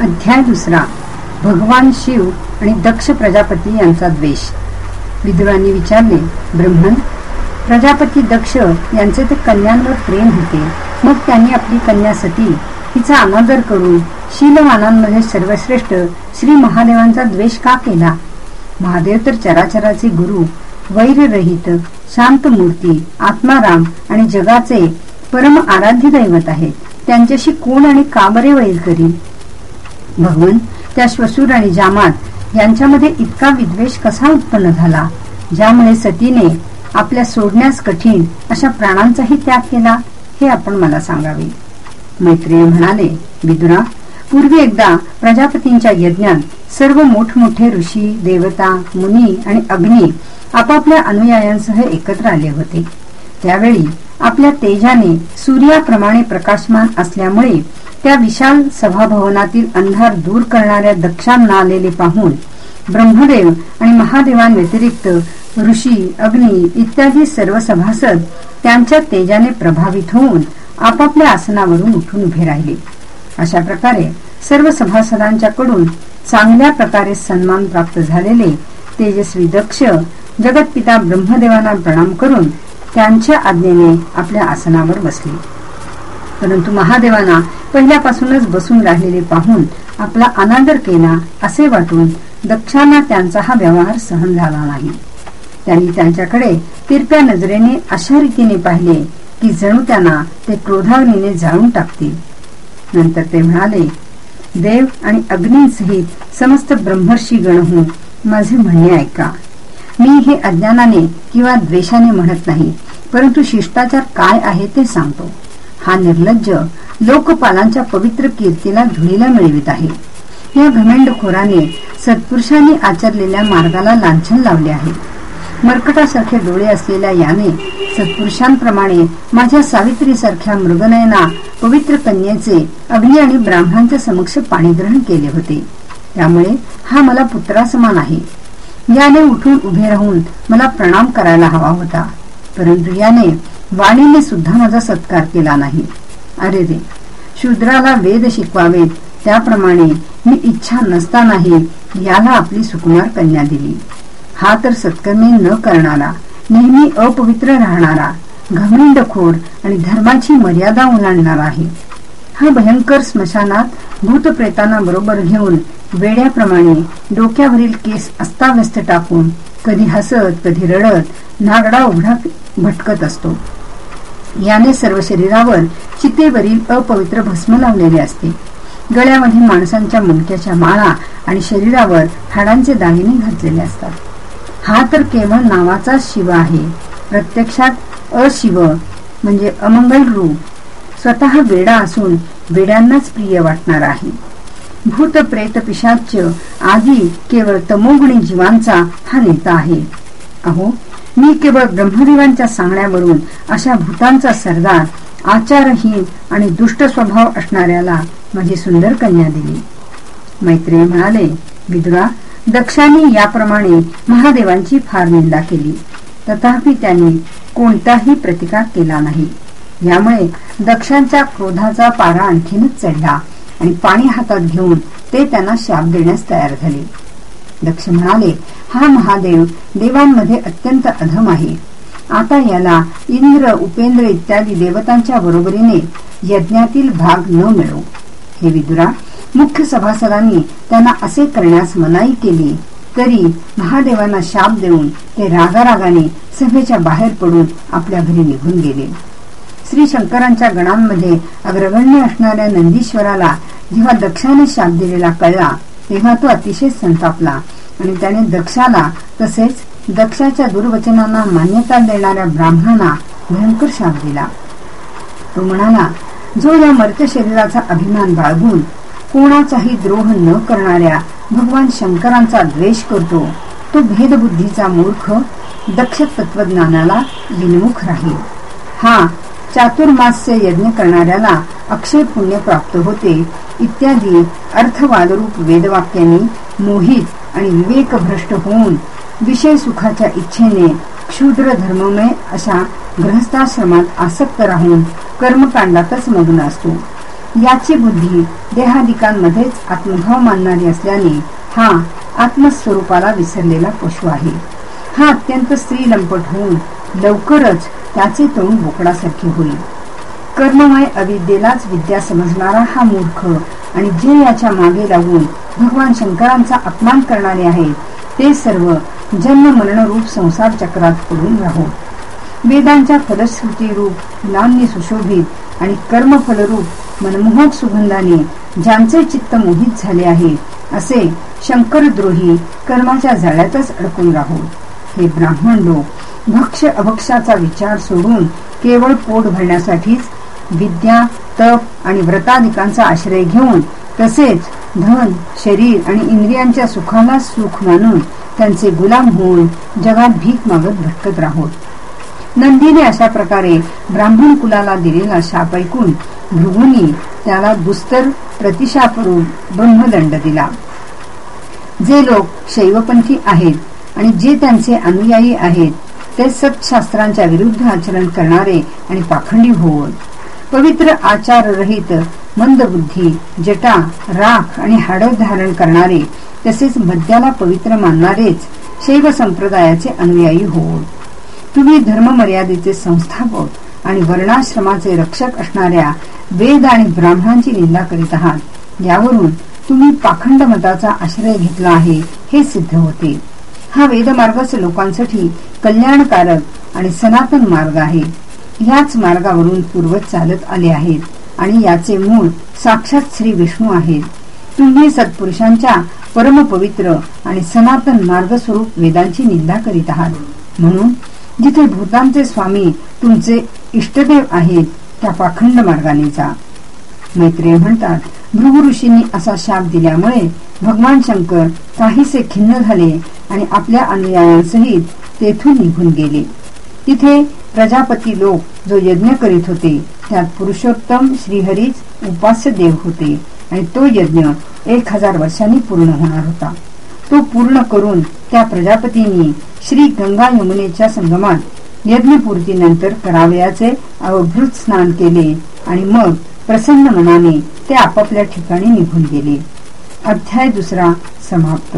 अध्याय दुसरा. भगवान शिव आणि दक्ष प्रजापती यांचा द्वेष. विदुरांनी विचारले ब्रह्मन प्रजापती दक्ष यांचे ते कन्यांवर प्रेम होते. मग त्यांनी आपली कन्या सती हिचा अनादर करून शीलवानांमध्ये सर्वश्रेष्ठ श्री महादेवांचा द्वेष का केला? महादेव तर चराचराचे गुरु वैररहित शांत मूर्ती आत्माराम आणि जगाचे परम आराध्य दैवत आहेत. त्यांच्याशी कोण आणि का बरे वैर करील भगवन त्या श्वसूर आणि जामात यांच्यामध्ये इतका विद्वेष कसा उत्पन्न झाला? ज्यामुळे सतीने आपल्या सोडण्यास कठीण अशा प्राणांचाही त्याग केला हे आपण मला सांगावे. मैत्रिय म्हणाले विदुरा पूर्वी एकदा प्रजापतींच्या यज्ञात सर्व मोठमोठे ऋषी देवता मुनी आणि अग्नी आपापल्या अनुयायांसह एकत्र आले होते. त्यावेळी आपल्या तेजाने सूर्याप्रमाणे प्रकाशमान असल्यामुळे त्या विशाल सभाभवनातील अंधार दूर करणाऱ्या दक्षांना आलेले पाहून ब्रह्मदेव आणि महादेवांव्यतिरिक्त ऋषी अग्नी इत्यादी सर्व सभासद त्यांच्या तेजाने प्रभावित होऊन आपापल्या आसनावरून उठून उभे राहिले. अशा प्रकारे सर्व सभासदांच्याकडून चांगल्या प्रकारे सन्मान प्राप्त झालेले तेजस्वी दक्ष जगतपिता ब्रह्मदेवांना प्रणाम करून त्यांच्या आज्ञेने आपल्या आसनावर बसले. परंतु महादेवांना पहिल्यापासूनच बसून राहिलेले पाहून आपला अनादर केला असे वाटून दक्षांना त्यांचा हा व्यवहार सहन झाला नाही. त्यांनी त्यांच्याकडे तिरप्या नजरेने अशा रीतीने पाहिले की जणू त्यांना ते क्रोधावनीने जाळून टाकतील. नंतर ते म्हणाले देव आणि अग्नीसहित समस्त ब्रह्मर्षी गणहून माझे म्हणणे ऐका. मी हे अज्ञानाने किंवा द्वेषाने म्हणत नाही परंतु शिष्टाचार काय आहे ते सांगतो. हा निर्लज्ज लोकपालांच्या पवित्र कीर्तीला धुळीला मिळवित आहे. या घमेंडखोराने सत्पुरुषांनी आचरलेल्या मार्गाला लांछन लावले आहे. मरकटासारखे डोळे असलेल्या याने सत्पुरुषांप्रमाणे माझ्या सावित्रीसारख्या मृगनयना पवित्र कन्येचे अग्नी आणि ब्राह्मणांच्या समक्ष पाणीग्रहण केले होते. त्यामुळे हा मला पुत्रासमान आहे. याने उठून उभे राहून मला प्रणाम करायला हवा होता. परंतु याने वाणीने सुद्धा माझा सत्कार केला नाही. अरे रे शूद्राला वेद शिकवावेत त्याप्रमाणे मी इच्छा नसतानाही याला आपली सुकुमार कन्या दिली. हा तर सत्कर्मी न करणारा नेहमी अपवित्र राहणारा घमेंडखोर आणि धर्माची मर्यादा ओलांडणारा आहे. हा भयंकर स्मशानात भूतप्रेतांना बरोबर घेऊन वेड्याप्रमाणे डोक्यावरील केस अस्ताव्यस्त टाकून कधी हसत कधी रडत नागडा उघडा भटकत असतो. याने सर्व शरीरावर चितेवरील अपवित्र भस्म लावलेले असते. गळ्यामध्ये माणसांच्या मुंडक्याच्या माळा आणि शरीरावर हाडांचे दागिने घातलेले असतात. हा तर केवळ नावाचा शिव आहे. प्रत्यक्षात अशिव म्हणजे अमंगल रूप स्वतः वेडा असून वेड्यांनाच प्रिय वाटणार आहे. भूत प्रेत पिशाच आदी केवळ तमोगुणी जीवांचा हा नेता आहे. अहो मी केवळ ब्रह्मदेवांच्या सांगण्यावरून अशा भूतांचा सरदार आचारहीन आणि दुष्ट स्वभाव असणाऱ्याला माझी सुंदर कन्या दिली. मैत्रेय म्हणाले विदुरा दक्षाने याप्रमाणे महादेवांची फार निंदा केली. तथापि त्याने कोणताही प्रतिकार केला नाही. यामुळे दक्षांच्या क्रोधाचा पारा आणखीनच चढला. आणि पाणी हातात घेऊन ते त्यांना शाप देण्यास तयार झाले. दक्ष म्हणाले हा महादेव देवांमध्ये अत्यंत अधम आहे. आता याला इंद्र उपेंद्र इत्यादी देवतांच्या बरोबरीने यज्ञातील भाग न मिळो. हे विदुरा मुख्य सभासदांनी त्यांना असे करण्यास मनाई केली तरी महादेवांना शाप देऊन ते रागारागाने सभेच्या बाहेर पडून आपल्या घरी निघून गेले. श्री शंकरांच्या गणांमध्ये अग्रगण्य असणाऱ्या नंदीश्वराला जेव्हा दक्षाने शाप दिलेला कळला तेव्हा तो अतिशय संतापला. आणि त्याने दक्षाला तसेच दक्षाच्या दुर्वचनांना मान्यता देणाऱ्या ब्राह्मणांना भयंकर शाप दिला. तो म्हणाला जो या मर्त शरीराचा अभिमान बाळगून कोणाचाही द्रोह न करणाऱ्या भगवान शंकरांचा द्वेष करतो तो भेदबुद्धीचा मूर्ख दक्ष तत्वज्ञानाला विनमुख राहील. हा चातुर्मास्य यज्ञ करणाऱ्याला अक्षय पुण्य प्राप्त होते. इत्यादी अर्थवादरूप वेदवाक्यांनी मोहित आणि विवेकभ्रष्ट होऊन विषय सुखाच्या इच्छेने क्षुद्र धर्ममय अशा ग्रहस्थाश्रमात आसक्त राहून कर्मकांडातच मग्न असतो. याची बुद्धी देहादिकांमध्येच आत्मभाव मानणारी असल्याने हा आत्मस्वरूपाला विसरलेला पशु आहे. हा अत्यंत स्त्री लंपट होऊन लवकरच त्याचे तोंड बोकडासारखे होईल. कर्ममय अविद्येलाच विद्या समजणारा हा मूर्ख आणि जे याच्या मागे लागून भगवान शंकरांचा अपमान करणारे आहेत ते सर्व जन्म मरणरूप संसार चक्रात पडून राहू. वेदांच्या फलश्रुती रूप नामनी सुशोभित आणि कर्मफलरूप मनमोहक सुगंधाने ज्यांचे चित्त मोहित झाले आहे असे शंकरद्रोही कर्माच्या जाळ्यातच अडकून राहू. हे ब्राह्मण लोक भक्ष अभक्षाचा विचार सोडून केवळ पोट भरण्यासाठीच विद्या तप आणि व्रताधिकांचा आश्रय घेऊन तसेच धन शरीर आणि इंद्रियांच्या सुखाला सुख मानून त्यांचे गुलाम होऊन जगात भीक मागत भटकत राहोत. नंदीने अशा प्रकारे ब्राह्मण कुलाला दिलेला शाप ऐकून भृगुनी त्याला दुस्तर प्रतिशापरून ब्रह्मदंड दिला. जे लोक शैवपंथी आहेत आणि जे त्यांचे अनुयायी आहेत ते सत्शास्त्रांच्या विरुद्ध आचरण करणारे आणि पाखंडी होत पवित्र आचार रहित मंदबुद्धी जटा राख आणि हाड धारण करणारे तसेच मद्याला पवित्र मानणारेच शैव संप्रदायाचे अनुयायी होत तुम्ही धर्म मर्यादेचे संस्थापक आणि वर्णाश्रमाचे रक्षक असणाऱ्या वेद आणि ब्राह्मणांची निंदा करीत आहात. यावरून तुम्ही पाखंड मताचा आश्रय घेतला आहे हे सिद्ध होते. हा वेदमार्गच लोकांसाठी कल्याणकारक आणि सनातन मार्ग आहे. याच मार्गावरून पूर्वज चालत आले आहेत आणि याचे मूळ साक्षात श्री विष्णू आहेत. तुम्ही सत्पुरुषांच्या परमपवित्र आणि सनातन मार्ग स्वरूप वेदांची निंदा करीत आहात. म्हणून जिथे भूतांचे स्वामी तुमचे इष्टदेव आहेत त्या पाखंड मार्गाने जा. मैत्रिय म्हणतात भृगु ऋषींनी असा शाप दिल्यामुळे भगवान शंकर काहीसे खिन्न झाले आणि आपल्या अनुयायांसहित तेथून निघून गेले. तिथे प्रजापती लोक जो यज्ञ करीत होते त्यात पुरुषोत्तम श्रीहरीच उपास्य देव होते आणि तो यज्ञ एक हजार वर्षांनी पूर्ण होणार होता. तो पूर्ण करून त्या प्रजापतींनी श्री गंगा यमुनेच्या संगमात यज्ञपूर्तीनंतर करावयाचे अवभृत स्नान केले आणि मग प्रसन्न मनाने ते आपापल्या ठिकाणी निघून गेले. अध्याय दुसरा समाप्त.